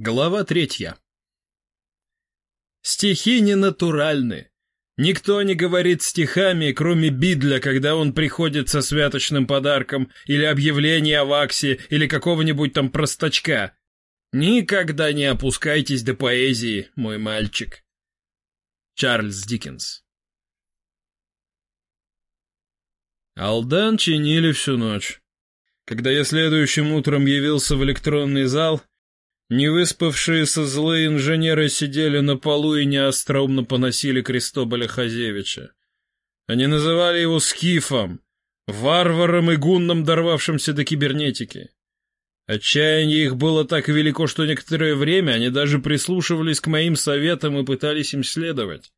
Глава третья. Стихи ненатуральны. Никто не говорит стихами, кроме Бидля, когда он приходит со святочным подарком, или объявление о ваксе, или какого-нибудь там простачка. Никогда не опускайтесь до поэзии, мой мальчик. Чарльз Диккенс Алдан чинили всю ночь. Когда я следующим утром явился в электронный зал, Невыспавшиеся злые инженеры сидели на полу и неостроумно поносили Крестоболя Хазевича. Они называли его скифом, варваром и гунном, дорвавшимся до кибернетики. Отчаяние их было так велико, что некоторое время они даже прислушивались к моим советам и пытались им следовать.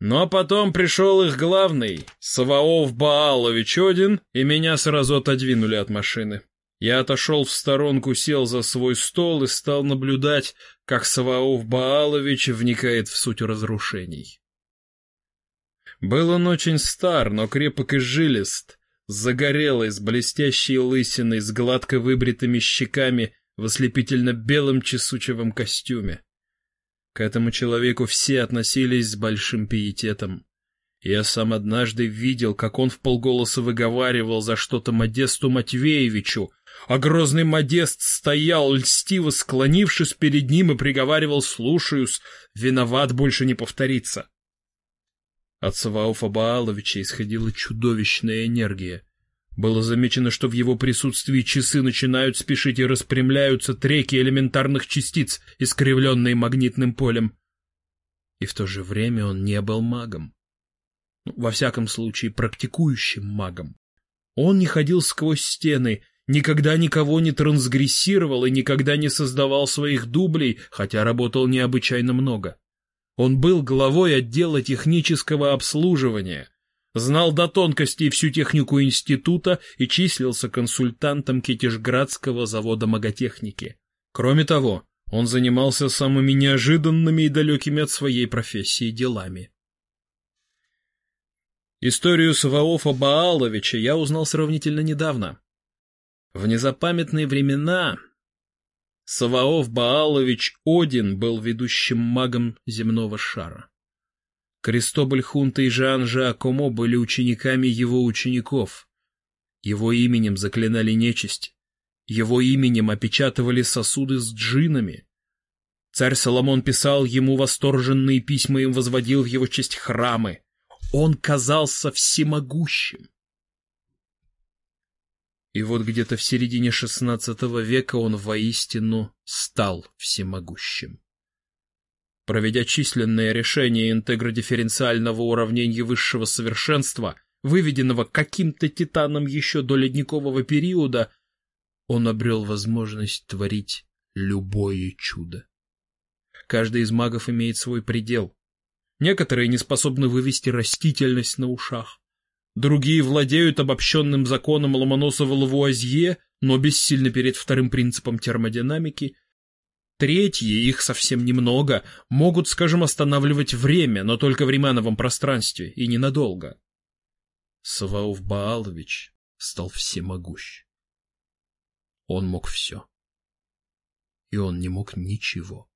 Но потом пришел их главный, Саваоф Баалович Один, и меня сразу отодвинули от машины. Я отошел в сторонку, сел за свой стол и стал наблюдать, как Саваоф Баалович вникает в суть разрушений. Был он очень стар, но крепок и жилист, загорелый, с блестящей лысиной, с гладко выбритыми щеками, в ослепительно-белом чесучевом костюме. К этому человеку все относились с большим пиететом. Я сам однажды видел, как он вполголоса выговаривал за что-то Модесту Матвеевичу, а грозный Модест стоял, льстиво склонившись перед ним и приговаривал «слушаюсь, виноват больше не повторится». От Савауфа Бааловича исходила чудовищная энергия. Было замечено, что в его присутствии часы начинают спешить и распрямляются треки элементарных частиц, искривленные магнитным полем. И в то же время он не был магом во всяком случае практикующим магом. Он не ходил сквозь стены, никогда никого не трансгрессировал и никогда не создавал своих дублей, хотя работал необычайно много. Он был главой отдела технического обслуживания, знал до тонкостей всю технику института и числился консультантом Китежградского завода маготехники. Кроме того, он занимался самыми неожиданными и далекими от своей профессии делами. Историю Саваофа Бааловича я узнал сравнительно недавно. В незапамятные времена Саваоф Баалович Один был ведущим магом земного шара. Кристоболь Хунта и Жан Жакомо были учениками его учеников. Его именем заклинали нечисть. Его именем опечатывали сосуды с джинами. Царь Соломон писал ему восторженные письма и возводил в его честь храмы. Он казался всемогущим. И вот где-то в середине XVI века он воистину стал всемогущим. Проведя численное решение интегродифференциального уравнения высшего совершенства, выведенного каким-то титаном еще до ледникового периода, он обрел возможность творить любое чудо. Каждый из магов имеет свой предел, Некоторые не способны вывести растительность на ушах. Другие владеют обобщенным законом Ломоносова-Лавуазье, но бессильны перед вторым принципом термодинамики. Третьи, их совсем немного, могут, скажем, останавливать время, но только в римановом пространстве, и ненадолго. Саваоф Баалович стал всемогущ. Он мог все. И он не мог ничего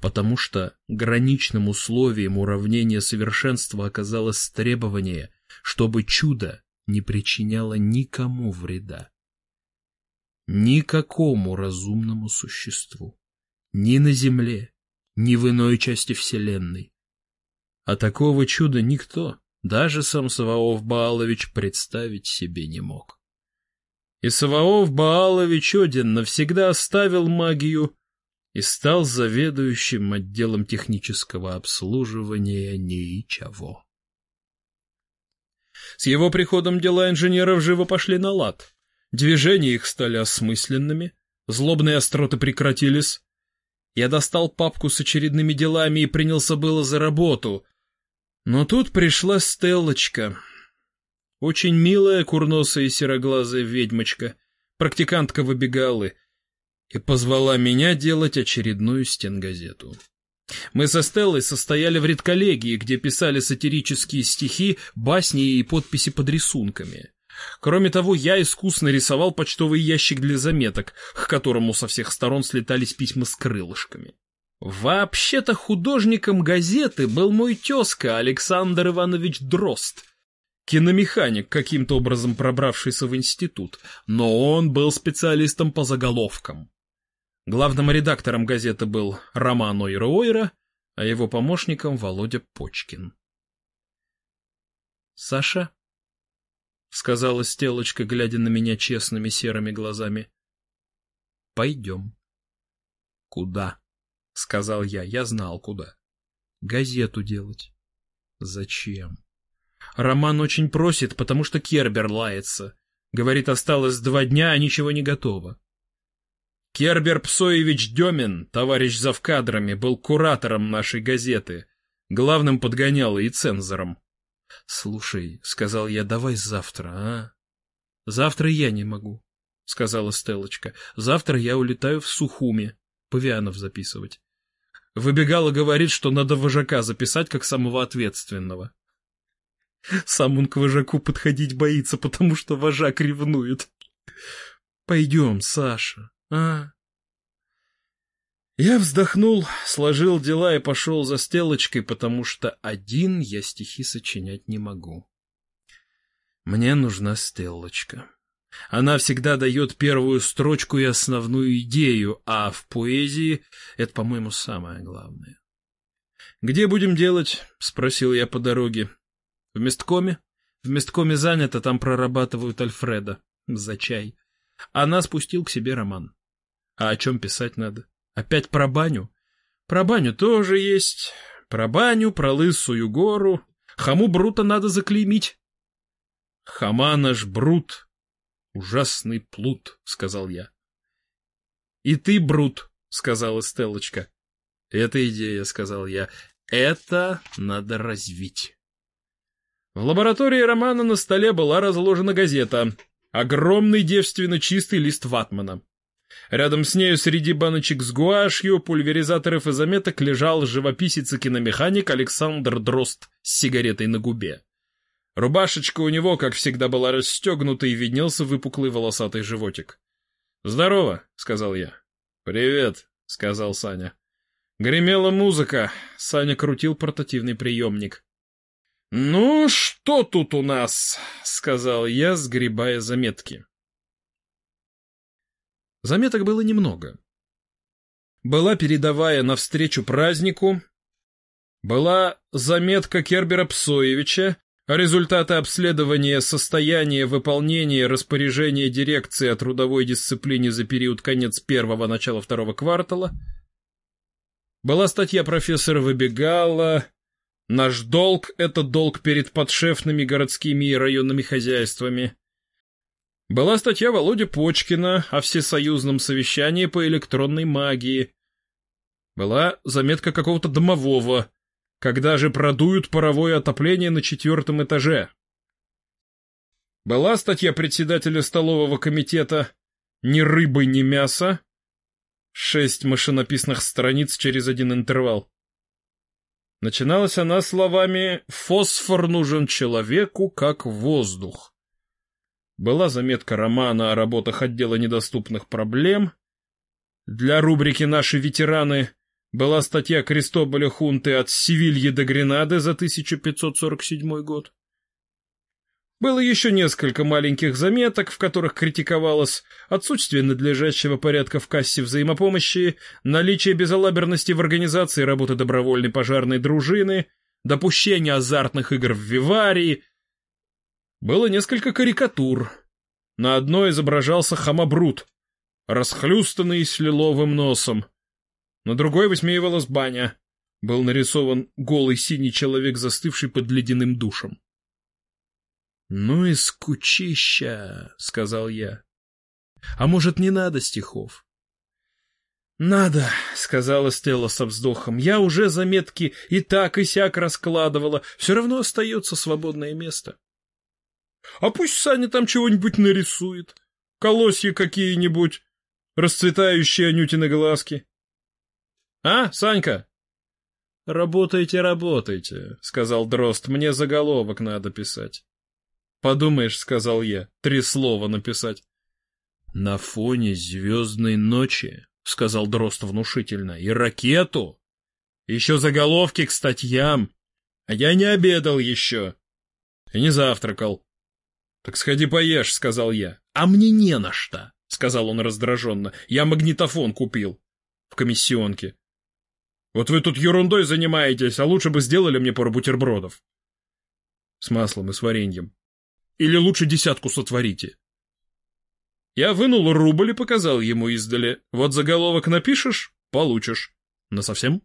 потому что граничным условием уравнения совершенства оказалось требование, чтобы чудо не причиняло никому вреда. Никакому разумному существу. Ни на Земле, ни в иной части Вселенной. А такого чуда никто, даже сам Саваоф Баалович, представить себе не мог. И Саваоф Баалович один навсегда оставил магию и стал заведующим отделом технического обслуживания ничего. С его приходом дела инженеров живо пошли на лад. Движения их стали осмысленными, злобные остроты прекратились. Я достал папку с очередными делами и принялся было за работу. Но тут пришла Стеллочка. Очень милая, курносая сероглазая ведьмочка, практикантка выбегалы — и позвала меня делать очередную стенгазету. Мы со Стеллой состояли в редколлегии, где писали сатирические стихи, басни и подписи под рисунками. Кроме того, я искусно рисовал почтовый ящик для заметок, к которому со всех сторон слетались письма с крылышками. Вообще-то художником газеты был мой тезка Александр Иванович Дрозд, киномеханик, каким-то образом пробравшийся в институт, но он был специалистом по заголовкам. Главным редактором газеты был Роман Ойра-Ойра, а его помощником Володя Почкин. «Саша?» — сказала Стелочка, глядя на меня честными серыми глазами. «Пойдем». «Куда?» — сказал я. Я знал, куда. «Газету делать». «Зачем?» «Роман очень просит, потому что Кербер лается. Говорит, осталось два дня, а ничего не готово». Кербер Псоевич Демин, товарищ завкадрами, был куратором нашей газеты, главным подгоняло и цензором. — Слушай, — сказал я, — давай завтра, а? — Завтра я не могу, — сказала Стеллочка. — Завтра я улетаю в Сухуми, павианов записывать. Выбегала говорит, что надо вожака записать как самого ответственного. Сам он к вожаку подходить боится, потому что вожак ревнует. Пойдем, Саша, а? Я вздохнул, сложил дела и пошел за стелочкой, потому что один я стихи сочинять не могу. Мне нужна стелочка. Она всегда дает первую строчку и основную идею, а в поэзии это, по-моему, самое главное. «Где будем делать?» — спросил я по дороге. «В месткоме?» «В месткоме занято, там прорабатывают Альфреда. За чай». Она спустил к себе роман. «А о чем писать надо?» Опять про баню? Про баню тоже есть. Про баню, про лысую гору. Хаму Брута надо заклеймить. Хама наш Брут. Ужасный плут, сказал я. И ты, Брут, сказала Стеллочка. Это идея, сказал я. Это надо развить. В лаборатории Романа на столе была разложена газета. Огромный девственно чистый лист ватмана. Рядом с нею среди баночек с гуашью, пульверизаторов и заметок лежал живописец и киномеханик Александр Дрозд с сигаретой на губе. Рубашечка у него, как всегда, была расстегнута и виднелся выпуклый волосатый животик. «Здорово», — сказал я. «Привет», — сказал Саня. Гремела музыка. Саня крутил портативный приемник. «Ну, что тут у нас?» — сказал я, сгребая заметки. Заметок было немного. Была передовая навстречу празднику, была заметка Кербера Псоевича, результаты обследования состояния выполнения распоряжения дирекции о трудовой дисциплине за период конец первого, начала второго квартала, была статья профессора Выбегала «Наш долг — это долг перед подшефными городскими и районными хозяйствами», была статья Володи Почкина о всесоюзном совещании по электронной магии. Была заметка какого-то домового, когда же продуют паровое отопление на четвертом этаже. Была статья председателя столового комитета «Ни рыбы, ни мяса». Шесть машинописных страниц через один интервал. Начиналась она словами «Фосфор нужен человеку, как воздух». Была заметка романа о работах отдела недоступных проблем. Для рубрики «Наши ветераны» была статья Кристоболя Хунты от Севильи до Гренады за 1547 год. Было еще несколько маленьких заметок, в которых критиковалось отсутствие надлежащего порядка в кассе взаимопомощи, наличие безалаберности в организации работы добровольной пожарной дружины, допущение азартных игр в Виварии, было несколько карикатур. На одной изображался хамабрут, расхлюстанный с лиловым носом. На другой высмеивалась баня. Был нарисован голый синий человек, застывший под ледяным душем. — Ну и скучища, — сказал я. — А может, не надо стихов? — Надо, — сказала Стелла со вздохом. — Я уже заметки и так, и сяк раскладывала. Все равно остается свободное место. А пусть Саня там чего-нибудь нарисует. Колосья какие-нибудь, расцветающие анютины глазки. А, Санька? Работайте, работайте, сказал Дрозд. Мне заголовок надо писать. Подумаешь, сказал я, три слова написать. На фоне звездной ночи, сказал Дрозд внушительно, и ракету. Еще заголовки к статьям. А я не обедал еще. И не завтракал. Так сходи поешь, сказал я. А мне не на что, сказал он раздраженно. Я магнитофон купил. В комиссионке. Вот вы тут ерундой занимаетесь, а лучше бы сделали мне пару бутербродов. С маслом и с вареньем. Или лучше десятку сотворите. Я вынул рубль и показал ему издали. Вот заголовок напишешь — получишь. На совсем?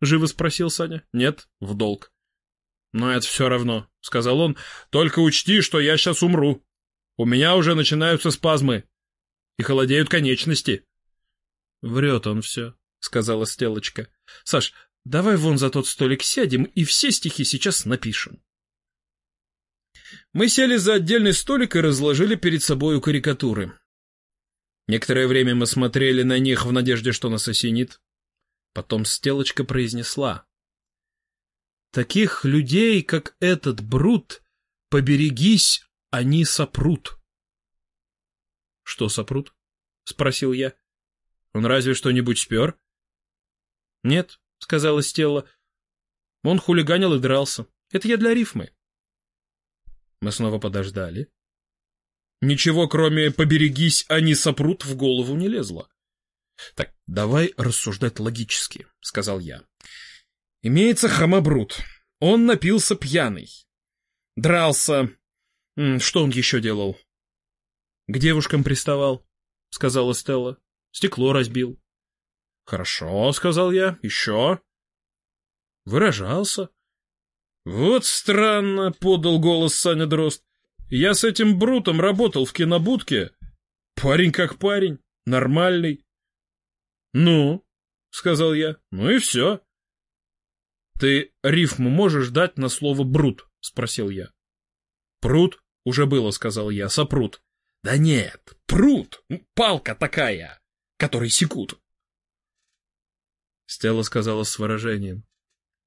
Живо спросил Саня. Нет, в долг. Но это все равно, сказал он. Только учти, что я сейчас умру. У меня уже начинаются спазмы. И холодеют конечности. Врет он все, сказала Стелочка. Саш, давай вон за тот столик сядем и все стихи сейчас напишем. Мы сели за отдельный столик и разложили перед собою карикатуры. Некоторое время мы смотрели на них в надежде, что нас осенит. Потом Стелочка произнесла. «Таких людей, как этот Брут, поберегись, они сопрут». «Что сопрут?» — спросил я. «Он разве что-нибудь спер?» «Нет», — сказала Стелла. «Он хулиганил и дрался. Это я для рифмы». Мы снова подождали. Ничего, кроме «поберегись, они сопрут» в голову не лезло. «Так, давай рассуждать логически», — сказал я. «Имеется хамабрут. Он напился пьяный. Дрался. Что он еще делал?» «К девушкам приставал», — сказала Стелла. «Стекло разбил». «Хорошо», — сказал я. «Еще?» «Выражался». «Вот странно», — подал голос Саня Дрозд. «Я с этим Брутом работал в кинобудке. Парень как парень, нормальный». «Ну?» — сказал я. «Ну и все». «Ты рифму можешь дать на слово «брут»?» — спросил я. «Прут?» — уже было, — сказал я. «Сопрут». «Да нет, прут, палка такая, которой секут». Стелла сказала с выражением.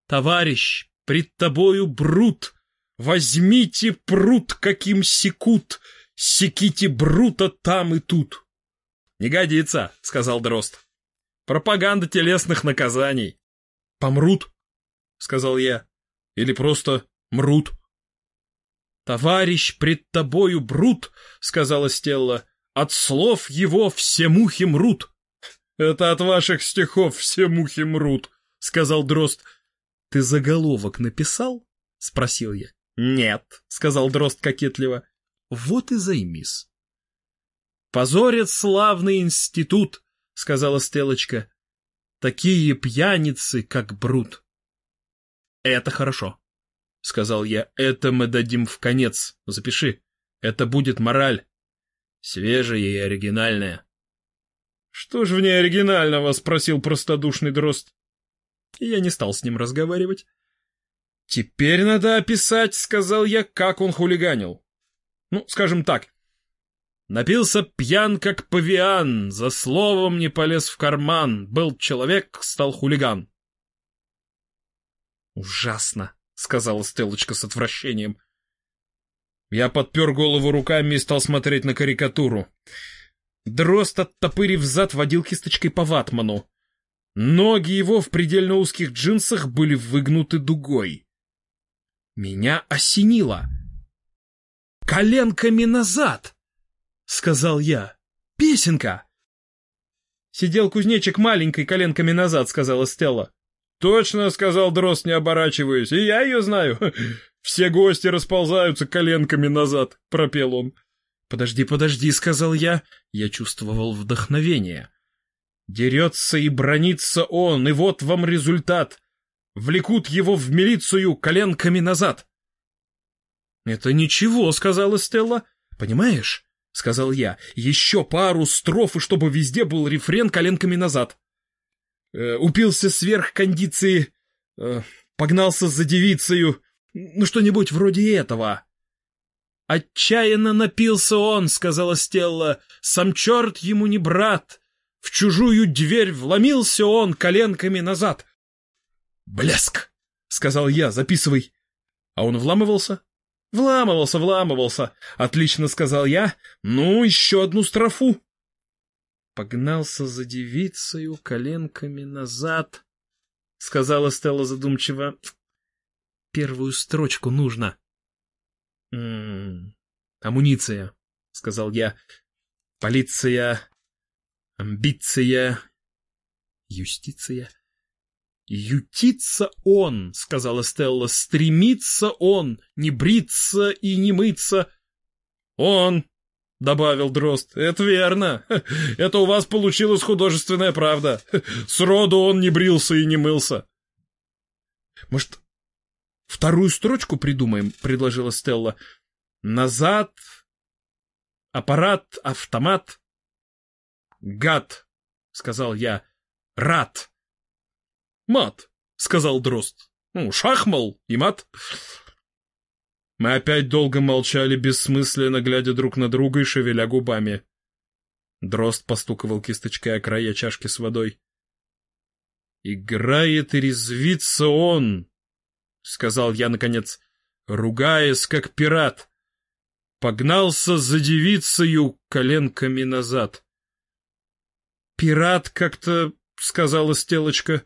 «Товарищ, пред тобою брут. Возьмите прут, каким секут, секите брута там и тут. — Не годится, — сказал Дрозд. — Пропаганда телесных наказаний. — Помрут, — сказал я. — Или просто мрут. — Товарищ, пред тобою брут, — сказала Стелла. — От слов его все мухи мрут. — Это от ваших стихов все мухи мрут, — сказал Дрозд. «Ты заголовок написал?» — спросил я. «Нет», — сказал Дрозд кокетливо. «Вот и займись». «Позорит славный институт», — сказала Стелочка. «Такие пьяницы, как Брут». «Это хорошо», — сказал я. «Это мы дадим в конец. Запиши. Это будет мораль. Свежая и оригинальная». «Что ж в ней оригинального?» — спросил простодушный дрозд я не стал с ним разговаривать. «Теперь надо описать», — сказал я, — «как он хулиганил. Ну, скажем так. Напился пьян, как павиан, за словом не полез в карман, был человек, стал хулиган». «Ужасно», — сказала Стеллочка с отвращением. Я подпер голову руками и стал смотреть на карикатуру. Дрозд, оттопырив зад, водил кисточкой по ватману. Ноги его в предельно узких джинсах были выгнуты дугой. Меня осенило. «Коленками назад!» — сказал я. «Песенка!» «Сидел кузнечик маленькой коленками назад», — сказала Стелла. «Точно», — сказал Дрозд, не оборачиваясь, — «и я ее знаю. Все гости расползаются коленками назад», — пропел он. «Подожди, подожди», — сказал я. Я чувствовал вдохновение. Дерется и бронится он, и вот вам результат. Влекут его в милицию коленками назад. — Это ничего, — сказала Стелла. — Понимаешь, — сказал я, — еще пару строф, и чтобы везде был рефрен коленками назад. Э, упился сверх кондиции, э, погнался за девицею, ну что-нибудь вроде этого. «Отчаянно напился он», — сказала Стелла, — «сам черт ему не брат, в чужую дверь вломился он коленками назад. «Блеск!» — сказал я, записывай. А он вламывался, Вламывался, вламывался. Отлично, сказал я. Ну, еще одну строфу. Погнался за девицею коленками назад, сказала Стелла задумчиво. Первую строчку нужно. М -м, амуниция, сказал я. Полиция, амбиция, юстиция. «Ютится он», — сказала Стелла, — «стремится он, не бриться и не мыться». «Он», — добавил Дрозд, — «это верно. Это у вас получилась художественная правда. Сроду он не брился и не мылся». «Может, вторую строчку придумаем?» — предложила Стелла. «Назад, аппарат, автомат». «Гад», — сказал я, — «рад». «Мат», — сказал Дрозд. «Ну, шахмал и мат». Мы опять долго молчали, бессмысленно глядя друг на друга и шевеля губами. Дрозд постуковал кисточкой о края чашки с водой. «Играет и резвится он», — сказал я, наконец, ругаясь, как пират. Погнался за девицею коленками назад. «Пират как-то», — сказала Стелочка,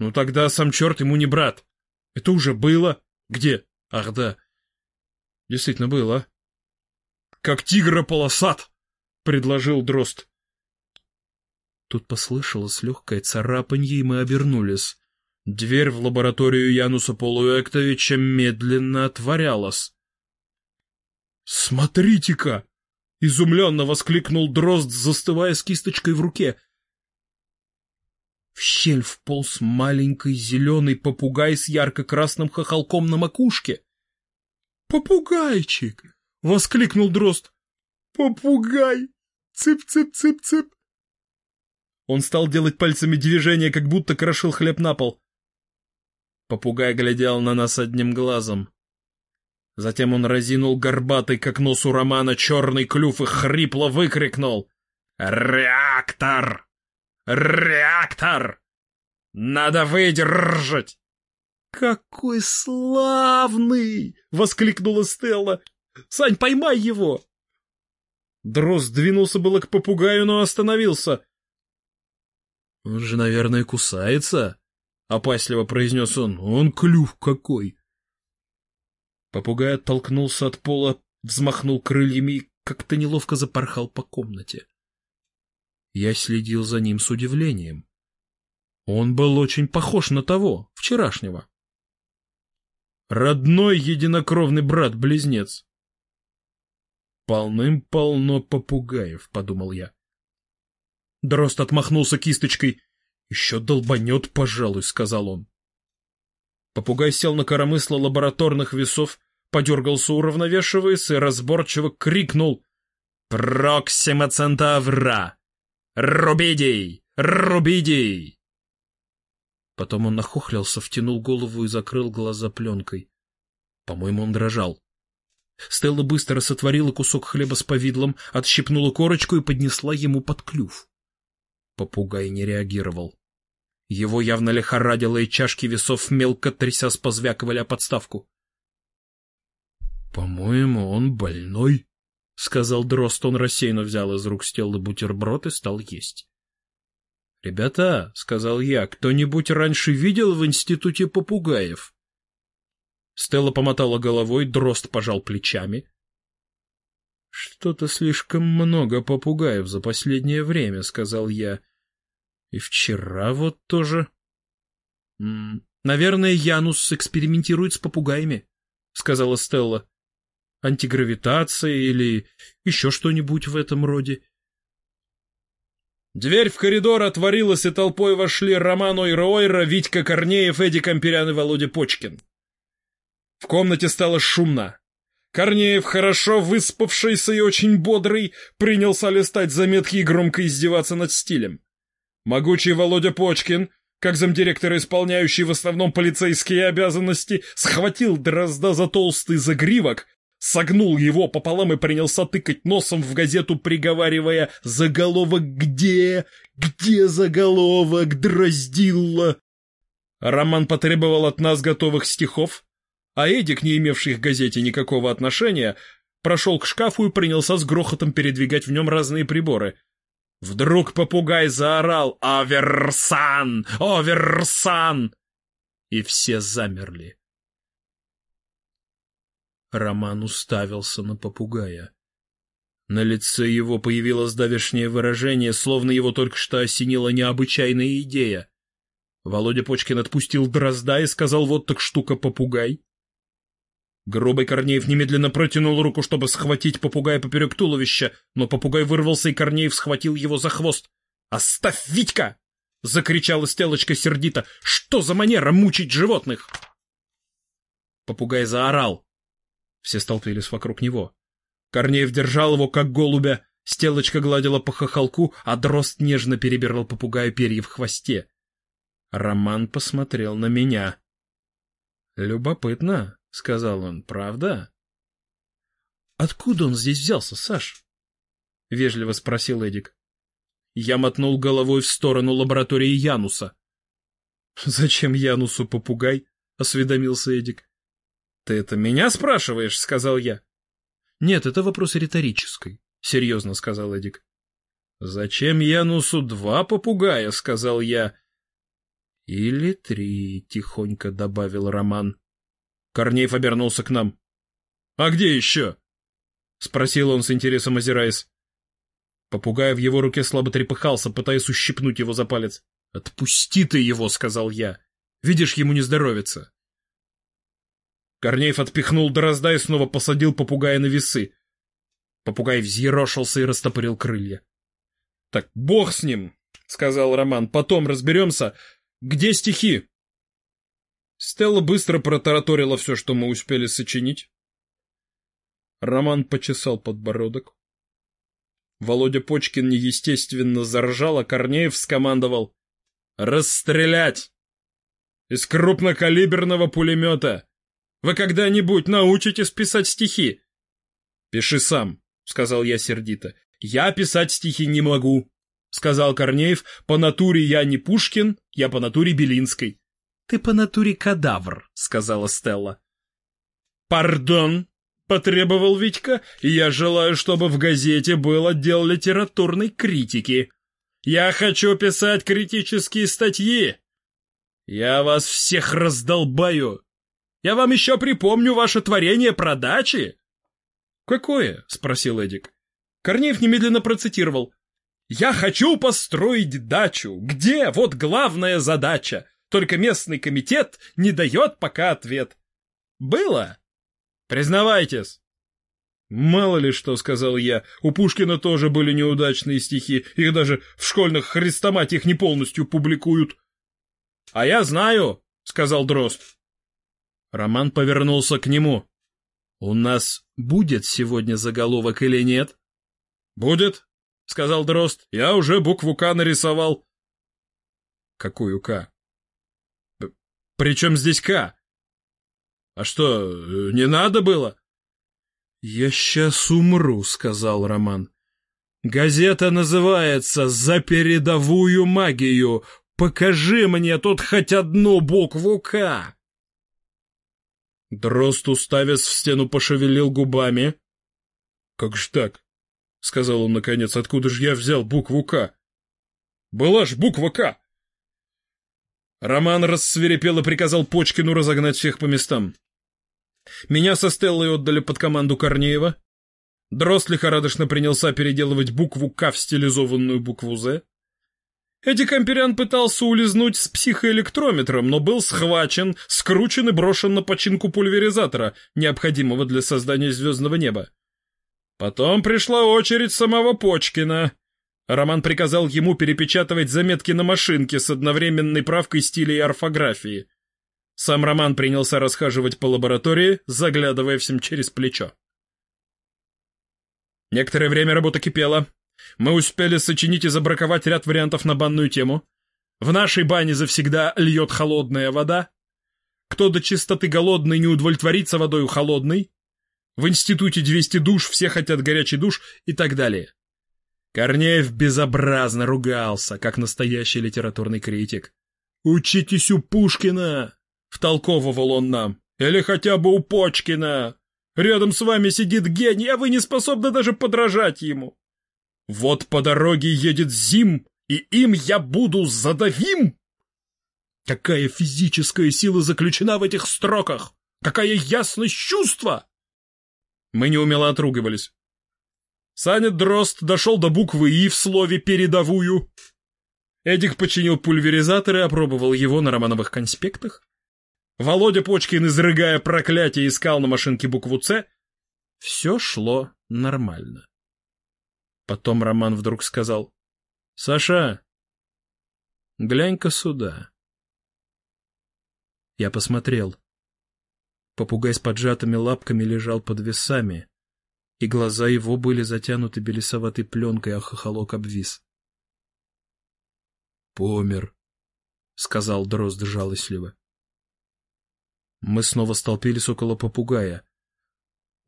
ну тогда сам черт ему не брат. Это уже было. Где? Ах да. Действительно было. Как тигра полосат, предложил Дрозд. Тут послышалось легкое царапанье, и мы обернулись. Дверь в лабораторию Януса Полуэктовича медленно отворялась. «Смотрите-ка!» — изумленно воскликнул Дрозд, застывая с кисточкой в руке. В щель вполз маленький зеленый попугай с ярко-красным хохолком на макушке. «Попугайчик!» — воскликнул дрозд. «Попугай! Цып-цып-цып-цып!» Он стал делать пальцами движения, как будто крошил хлеб на пол. Попугай глядел на нас одним глазом. Затем он разинул горбатый, как нос у Романа, черный клюв и хрипло выкрикнул. «Реактор!» Реактор! Надо выдержать!» «Какой славный!» — воскликнула Стелла. «Сань, поймай его!» Дрозд двинулся было к попугаю, но остановился. «Он же, наверное, кусается», — опасливо произнес он. «Он клюв какой!» Попугай оттолкнулся от пола, взмахнул крыльями и как-то неловко запорхал по комнате. Я следил за ним с удивлением. Он был очень похож на того, вчерашнего. Родной единокровный брат-близнец. Полным-полно попугаев, — подумал я. Дрозд отмахнулся кисточкой. Еще долбанет, пожалуй, — сказал он. Попугай сел на коромысло лабораторных весов, подергался уравновешиваясь и разборчиво крикнул «Проксима Центавра!» «Рубидий! Рубидий!» Потом он нахохлился, втянул голову и закрыл глаза пленкой. По-моему, он дрожал. Стелла быстро сотворила кусок хлеба с повидлом, отщипнула корочку и поднесла ему под клюв. Попугай не реагировал. Его явно лихорадило, и чашки весов мелко трясясь позвякивали о подставку. — По-моему, он больной, — сказал Дрозд. Он рассеянно взял из рук Стеллы бутерброд и стал есть. — Ребята, — сказал я, — кто-нибудь раньше видел в институте попугаев? Стелла помотала головой, Дрозд пожал плечами. — Что-то слишком много попугаев за последнее время, — сказал я. — И вчера вот тоже. — Наверное, Янус экспериментирует с попугаями, — сказала Стелла антигравитация или еще что-нибудь в этом роде. Дверь в коридор отворилась, и толпой вошли Романо и Ройра, Витька Корнеев, Эдди Комперян и Володя Почкин. В комнате стало шумно. Корнеев, хорошо выспавшийся и очень бодрый, принялся листать заметки и громко издеваться над стилем. Могучий Володя Почкин, как замдиректора, исполняющий в основном полицейские обязанности, схватил Дрозда за толстый загривок согнул его пополам и принялся тыкать носом в газету, приговаривая «Заголовок где? Где заголовок? Дроздилла!» Роман потребовал от нас готовых стихов. А Эдик, не имевший к газете никакого отношения, прошел к шкафу и принялся с грохотом передвигать в нем разные приборы. Вдруг попугай заорал «Аверсан! Аверсан!» И все замерли. Роман уставился на попугая. На лице его появилось давешнее выражение, словно его только что осенила необычайная идея. Володя Почкин отпустил дрозда и сказал «Вот так штука, попугай». Грубый Корнеев немедленно протянул руку, чтобы схватить попугая поперек туловища, но попугай вырвался, и Корнеев схватил его за хвост. «Оставь, Витька!» — закричала Стелочка сердито. «Что за манера мучить животных?» Попугай заорал. Все столпились вокруг него. Корнеев держал его, как голубя, Стелочка гладила по хохолку, а дрозд нежно перебирал попугаю перья в хвосте. Роман посмотрел на меня. «Любопытно», — сказал он, — «правда?» «Откуда он здесь взялся, Саш?» — вежливо спросил Эдик. Я мотнул головой в сторону лаборатории Януса. «Зачем Янусу попугай?» — осведомился Эдик. «Ты это меня спрашиваешь?» — сказал я. «Нет, это вопрос риторический», — серьезно сказал Эдик. «Зачем Янусу два попугая?» — сказал я. «Или три», — тихонько добавил Роман. Корнеев обернулся к нам. «А где еще?» — спросил он с интересом озираясь. Попугай в его руке слабо трепыхался, пытаясь ущипнуть его за палец. «Отпусти ты его!» — сказал я. «Видишь, ему не здоровится». Корнеев отпихнул дрозда и снова посадил попугая на весы. Попугай взъерошился и растопырил крылья. — Так бог с ним, — сказал Роман, — потом разберемся. Где стихи? Стелла быстро протараторила все, что мы успели сочинить. Роман почесал подбородок. Володя Почкин неестественно заржал, а Корнеев скомандовал «Расстрелять! Из крупнокалиберного пулемета! Вы когда-нибудь научитесь писать стихи?» «Пиши сам», — сказал я сердито. «Я писать стихи не могу», — сказал Корнеев. «По натуре я не Пушкин, я по натуре Белинской». «Ты по натуре кадавр», — сказала Стелла. «Пардон», — потребовал Витька, — «я желаю, чтобы в газете был отдел литературной критики. Я хочу писать критические статьи. Я вас всех раздолбаю. Я вам еще припомню ваше творение про дачи». «Какое?» — спросил Эдик. Корнеев немедленно процитировал. «Я хочу построить дачу. Где? Вот главная задача. Только местный комитет не дает пока ответ. Было? Признавайтесь. Мало ли что, сказал я, у Пушкина тоже были неудачные стихи, их даже в школьных хрестоматиях не полностью публикуют. А я знаю, сказал Дрозд. Роман повернулся к нему. У нас будет сегодня заголовок или нет? Будет, сказал Дрозд. Я уже букву К нарисовал. Какую К? При чем здесь К? А что, не надо было? Я сейчас умру, сказал Роман. Газета называется «За передовую магию». Покажи мне тут хоть одну букву «К». Дрозд, уставясь в стену, пошевелил губами. — Как ж так? — сказал он наконец. — Откуда же я взял букву «К»? — Была ж буква «К». Роман рассверепел и приказал Почкину разогнать всех по местам. Меня со Стеллой отдали под команду Корнеева. Дрозд лихорадочно принялся переделывать букву «К» в стилизованную букву «З». Эдик Амперян пытался улизнуть с психоэлектрометром, но был схвачен, скручен и брошен на починку пульверизатора, необходимого для создания звездного неба. Потом пришла очередь самого Почкина. Роман приказал ему перепечатывать заметки на машинке с одновременной правкой стиля и орфографии. Сам Роман принялся расхаживать по лаборатории, заглядывая всем через плечо. Некоторое время работа кипела. Мы успели сочинить и забраковать ряд вариантов на банную тему. В нашей бане завсегда льет холодная вода. Кто до чистоты голодный не удовлетворится водой холодной. В институте 200 душ, все хотят горячий душ и так далее. Корнеев безобразно ругался, как настоящий литературный критик. «Учитесь у Пушкина!» — втолковывал он нам. Или хотя бы у Почкина? Рядом с вами сидит гений, а вы не способны даже подражать ему. Вот по дороге едет Зим, и им я буду задавим. Какая физическая сила заключена в этих строках? Какая ясность чувства! Мы неумело отругивались. Саня Дрозд дошел до буквы «И» в слове «передовую». Эдик починил пульверизатор и опробовал его на романовых конспектах. Володя Почкин, изрыгая проклятие, искал на машинке букву «Ц». Все шло нормально. Потом Роман вдруг сказал, «Саша, глянь-ка сюда». Я посмотрел. Попугай с поджатыми лапками лежал под весами, и глаза его были затянуты белесоватой пленкой, а хохолок обвис. «Помер», — сказал Дрозд жалостливо. Мы снова столпились около попугая.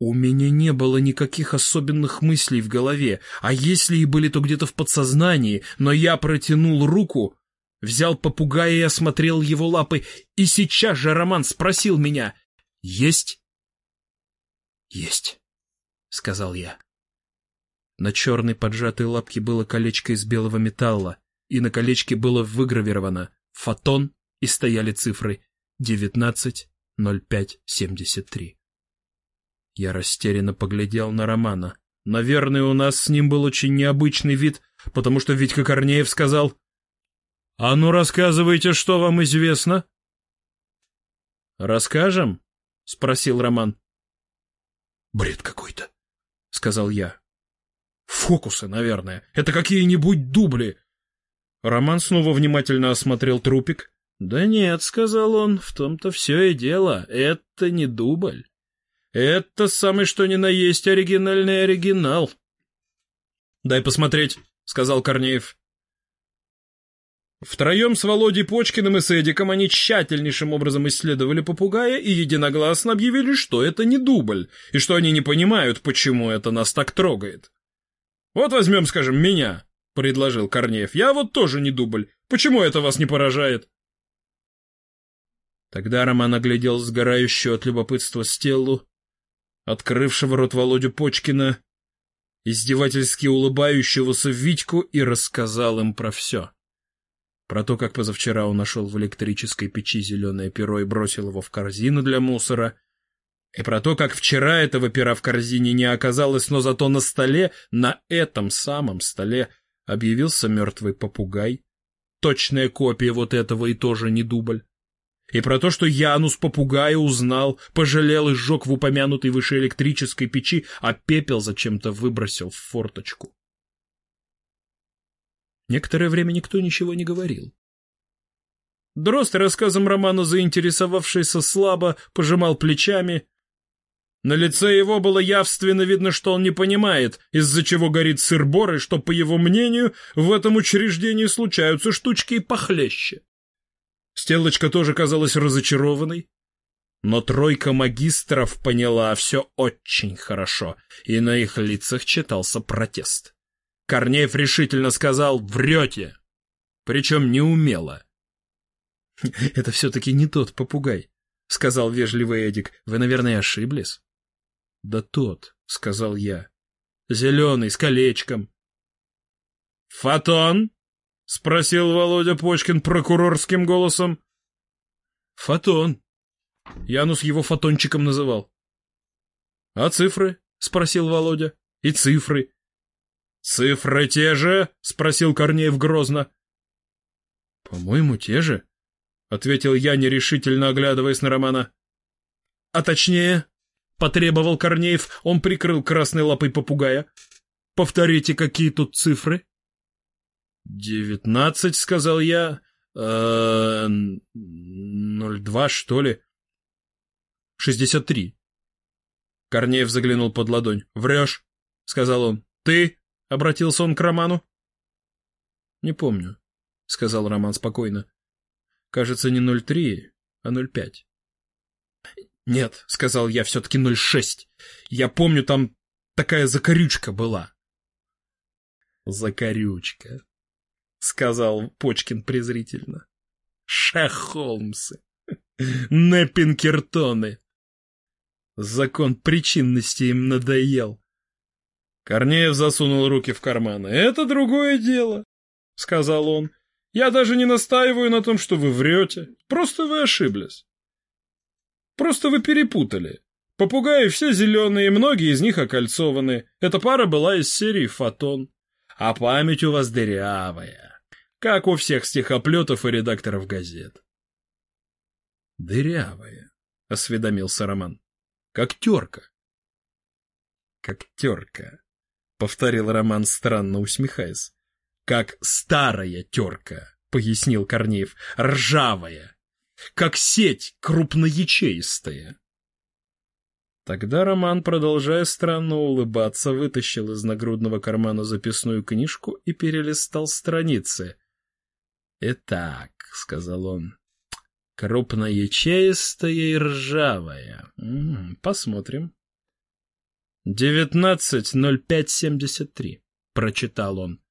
У меня не было никаких особенных мыслей в голове, а если и были, то где-то в подсознании, но я протянул руку, взял попугая и осмотрел его лапы, и сейчас же Роман спросил меня «Есть?» «Есть», — сказал я. На черной поджатой лапке было колечко из белого металла, и на колечке было выгравировано «Фотон» и стояли цифры девятнадцать 0573. Я растерянно поглядел на Романа. Наверное, у нас с ним был очень необычный вид, потому что Витька Корнеев сказал «А ну рассказывайте, что вам известно?» «Расскажем?» — спросил Роман. «Бред какой-то», — сказал я. «Фокусы, наверное. Это какие-нибудь дубли». Роман снова внимательно осмотрел трупик, «Да нет», — сказал он, — «в том-то все и дело. Это не дубль. Это самый что ни на есть оригинальный оригинал». «Дай посмотреть», — сказал Корнеев. Втроем с Володей Почкиным и с Эдиком они тщательнейшим образом исследовали попугая и единогласно объявили, что это не дубль, и что они не понимают, почему это нас так трогает. «Вот возьмем, скажем, меня», — предложил Корнеев. «Я вот тоже не дубль. Почему это вас не поражает?» Тогда Роман оглядел сгорающую от любопытства Стеллу, открывшего рот Володю Почкина, издевательски улыбающегося Витьку и рассказал им про все. Про то, как позавчера он нашел в электрической печи зеленое перо и бросил его в корзину для мусора, и про то, как вчера этого пера в корзине не оказалось, но зато на столе, на этом самом столе, объявился мертвый попугай, точная копия вот этого и тоже не дубль и про то, что Янус попугая узнал, пожалел и сжег в упомянутой выше электрической печи, а пепел зачем-то выбросил в форточку. Некоторое время никто ничего не говорил. Дрозд, рассказом романа заинтересовавшийся слабо, пожимал плечами. На лице его было явственно видно, что он не понимает, из-за чего горит сыр-бор, и что, по его мнению, в этом учреждении случаются штучки и похлеще. Стеллочка тоже казалась разочарованной. Но тройка магистров поняла все очень хорошо, и на их лицах читался протест. Корнеев решительно сказал «Врете!» Причем неумело. «Это все-таки не тот попугай», — сказал вежливый Эдик. «Вы, наверное, ошиблись?» «Да тот», — сказал я. «Зеленый, с колечком». «Фотон?» — спросил Володя Почкин прокурорским голосом. — Фотон. Янус его фотончиком называл. — А цифры? — спросил Володя. — И цифры. — Цифры те же? — спросил Корнеев грозно. — По-моему, те же, — ответил я, нерешительно оглядываясь на Романа. — А точнее, — потребовал Корнеев, он прикрыл красной лапой попугая. — Повторите, какие тут цифры? — «Девятнадцать», — сказал я. «Э, «Ноль два, что ли?» «Шестьдесят три». Корнеев заглянул под ладонь. «Врешь», — сказал он. «Ты?» — обратился он к Роману. «Не помню», — сказал Роман спокойно. «Кажется, не ноль три, а ноль пять». «Нет», — сказал я, — «все-таки ноль шесть. Я помню, там такая закорючка была». «Закорючка», — сказал Почкин презрительно. «Шах Холмсы! Не Пинкертоны!» Закон причинности им надоел. Корнеев засунул руки в карманы. «Это другое дело», — сказал он. «Я даже не настаиваю на том, что вы врете. Просто вы ошиблись. Просто вы перепутали. Попугаи все зеленые, многие из них окольцованы. Эта пара была из серии «Фотон». А память у вас дырявая, как у всех стихоплетов и редакторов газет. «Дырявая», — осведомился Роман. «Как терка». «Как терка», — повторил Роман, странно усмехаясь. «Как старая терка», — пояснил Корнеев, — «ржавая, как сеть крупноячеистая». Тогда Роман, продолжая странно улыбаться, вытащил из нагрудного кармана записную книжку и перелистал страницы. «Итак», — сказал он, — «крупноячеистая и ржавая. М -м, посмотрим». «Девятнадцать ноль пять семьдесят три», — прочитал он.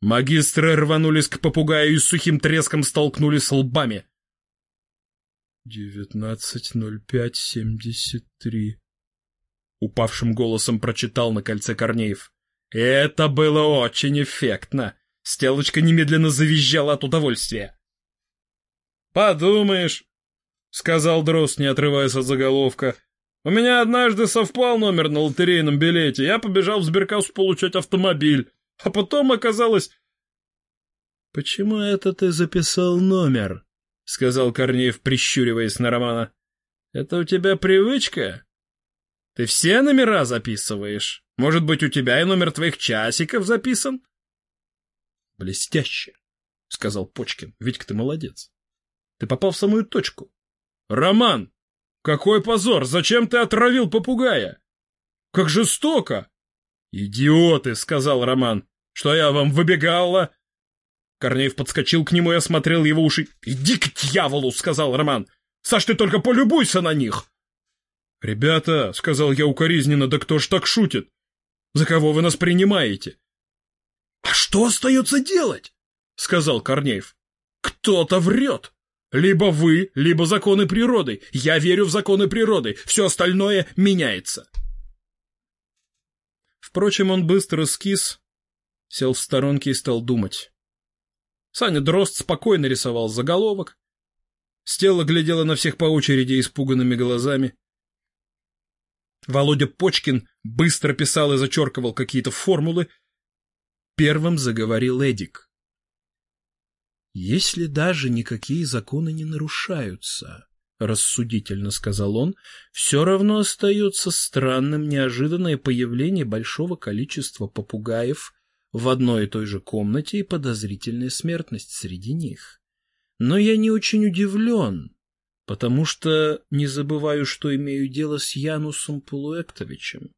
Магистры рванулись к попугаю и сухим треском столкнулись лбами. «Девятнадцать ноль пять семьдесят три», — упавшим голосом прочитал на кольце Корнеев. «Это было очень эффектно!» Стелочка немедленно завизжала от удовольствия. «Подумаешь», — сказал Дрозд, не отрываясь от заголовка, — «у меня однажды совпал номер на лотерейном билете, я побежал в сберкассу получать автомобиль, а потом оказалось...» «Почему это ты записал номер?» — сказал Корнеев, прищуриваясь на Романа. — Это у тебя привычка? Ты все номера записываешь? Может быть, у тебя и номер твоих часиков записан? — Блестяще, — сказал Почкин. — Витька, ты молодец. Ты попал в самую точку. — Роман! Какой позор! Зачем ты отравил попугая? Как жестоко! — Идиоты, — сказал Роман. — Что я вам выбегала? Корнеев подскочил к нему и осмотрел его уши. «Иди к дьяволу!» — сказал Роман. «Саш, ты только полюбуйся на них!» «Ребята!» — сказал я укоризненно. «Да кто ж так шутит? За кого вы нас принимаете?» «А что остается делать?» — сказал Корнеев. «Кто-то врет. Либо вы, либо законы природы. Я верю в законы природы. Все остальное меняется». Впрочем, он быстро скис, сел в сторонке и стал думать. Саня Дрозд спокойно рисовал заголовок. Стелла глядела на всех по очереди испуганными глазами. Володя Почкин быстро писал и зачеркивал какие-то формулы. Первым заговорил Эдик. «Если даже никакие законы не нарушаются, — рассудительно сказал он, — все равно остается странным неожиданное появление большого количества попугаев в одной и той же комнате и подозрительная смертность среди них. Но я не очень удивлен, потому что не забываю, что имею дело с Янусом Полуэктовичем.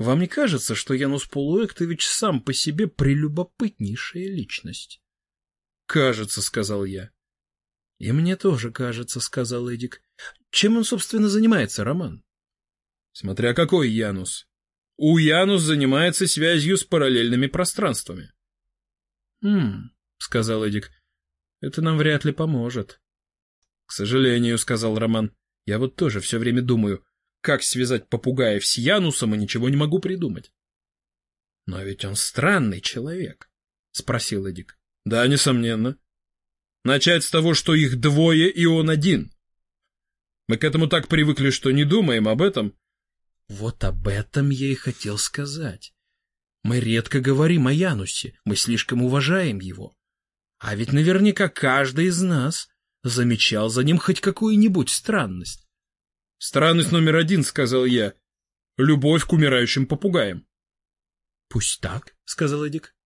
Вам не кажется, что Янус Полуэктович сам по себе прелюбопытнейшая личность? — Кажется, — сказал я. — И мне тоже кажется, — сказал Эдик. — Чем он, собственно, занимается, Роман? — Смотря какой Янус. У Янус занимается связью с параллельными пространствами. «Хм», — сказал Эдик, — «это нам вряд ли поможет». «К сожалению», — сказал Роман, — «я вот тоже все время думаю, как связать попугаев с Янусом и ничего не могу придумать». «Но ведь он странный человек», — спросил Эдик. «Да, несомненно. Начать с того, что их двое и он один. Мы к этому так привыкли, что не думаем об этом, вот об этом я и хотел сказать. Мы редко говорим о Янусе, мы слишком уважаем его. А ведь наверняка каждый из нас замечал за ним хоть какую-нибудь странность. «Странность номер один», — сказал я. «Любовь к умирающим попугаям». «Пусть так», — сказал Эдик.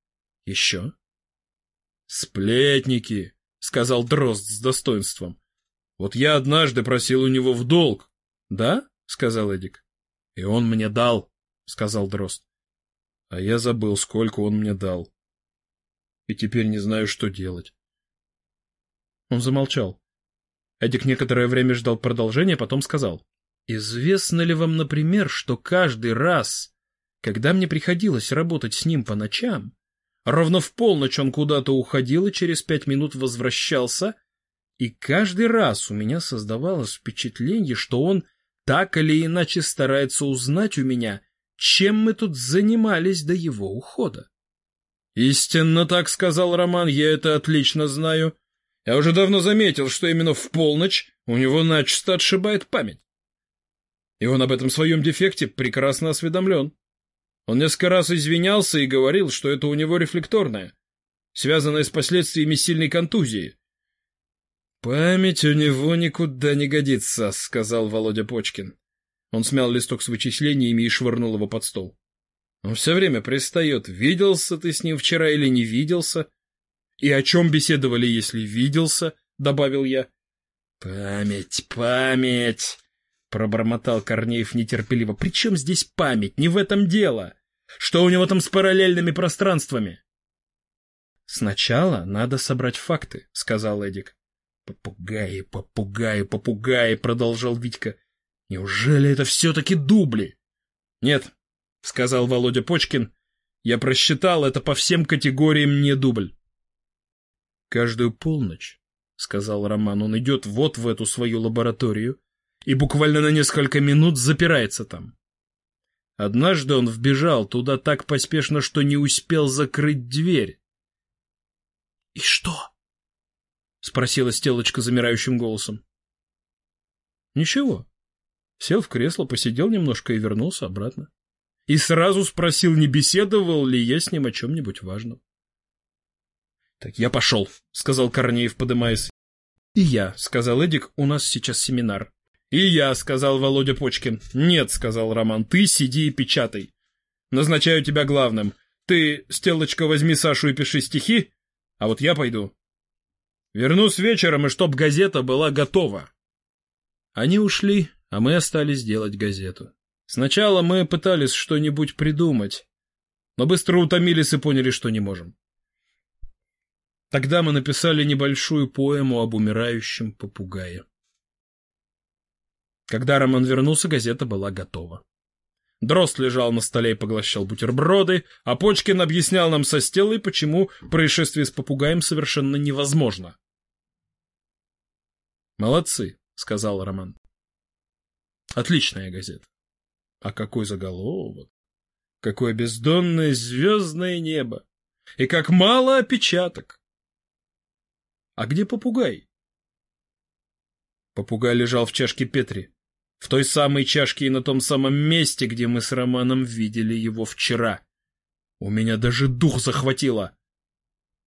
«Еще?» «Сплетники», — сказал Дрозд с достоинством. «Вот я однажды просил у него в долг». «Да?» — сказал Эдик. — И он мне дал, — сказал Дрозд. А я забыл, сколько он мне дал. И теперь не знаю, что делать. Он замолчал. Эдик некоторое время ждал продолжения, потом сказал. — Известно ли вам, например, что каждый раз, когда мне приходилось работать с ним по ночам, ровно в полночь он куда-то уходил и через пять минут возвращался, и каждый раз у меня создавалось впечатление, что он так или иначе старается узнать у меня, чем мы тут занимались до его ухода. «Истинно так», — сказал Роман, — «я это отлично знаю. Я уже давно заметил, что именно в полночь у него начисто отшибает память. И он об этом своем дефекте прекрасно осведомлен. Он несколько раз извинялся и говорил, что это у него рефлекторное, связанное с последствиями сильной контузии. «Память у него никуда не годится», — сказал Володя Почкин. Он смял листок с вычислениями и швырнул его под стол. Он все время пристает, виделся ты с ним вчера или не виделся. И о чем беседовали, если виделся, — добавил я. Память, память, — пробормотал Корнеев нетерпеливо. При чем здесь память? Не в этом дело. Что у него там с параллельными пространствами? Сначала надо собрать факты, — сказал Эдик. Попугаи, попугаи, попугаи, — продолжал Витька. Неужели это все-таки дубли? Нет, — сказал Володя Почкин. Я просчитал это по всем категориям не дубль. Каждую полночь, — сказал Роман, — он идет вот в эту свою лабораторию и буквально на несколько минут запирается там. Однажды он вбежал туда так поспешно, что не успел закрыть дверь. — И что? — спросила Стелочка замирающим голосом. — Ничего. Сел в кресло, посидел немножко и вернулся обратно. И сразу спросил, не беседовал ли я с ним о чем-нибудь важном. — Так я пошел, — сказал Корнеев, подымаясь. — И я, — сказал Эдик, — у нас сейчас семинар. — И я, — сказал Володя Почкин. — Нет, — сказал Роман, — ты сиди и печатай. Назначаю тебя главным. Ты, Стелочка, возьми Сашу и пиши стихи, а вот я пойду. Вернусь вечером, и чтоб газета была готова. Они ушли, а мы остались делать газету. Сначала мы пытались что-нибудь придумать, но быстро утомились и поняли, что не можем. Тогда мы написали небольшую поэму об умирающем попугае. Когда Роман вернулся, газета была готова. Дрозд лежал на столе и поглощал бутерброды, а Почкин объяснял нам со Стеллой, почему происшествие с попугаем совершенно невозможно. «Молодцы», — сказал Роман. «Отличная газета. А какой заголовок! Какое бездонное звездное небо! И как мало опечаток! А где попугай? Попугай лежал в чашке Петри. В той самой чашке и на том самом месте, где мы с Романом видели его вчера. У меня даже дух захватило.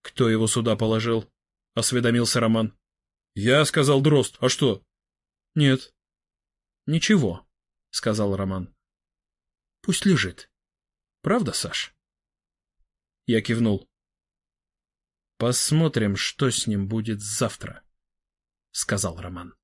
Кто его сюда положил? — осведомился Роман. — Я, — сказал Дрозд. — А что? — Нет. — Ничего, — сказал Роман. — Пусть лежит. Правда, Саш? Я кивнул. Посмотрим, что с ним будет завтра, — сказал Роман.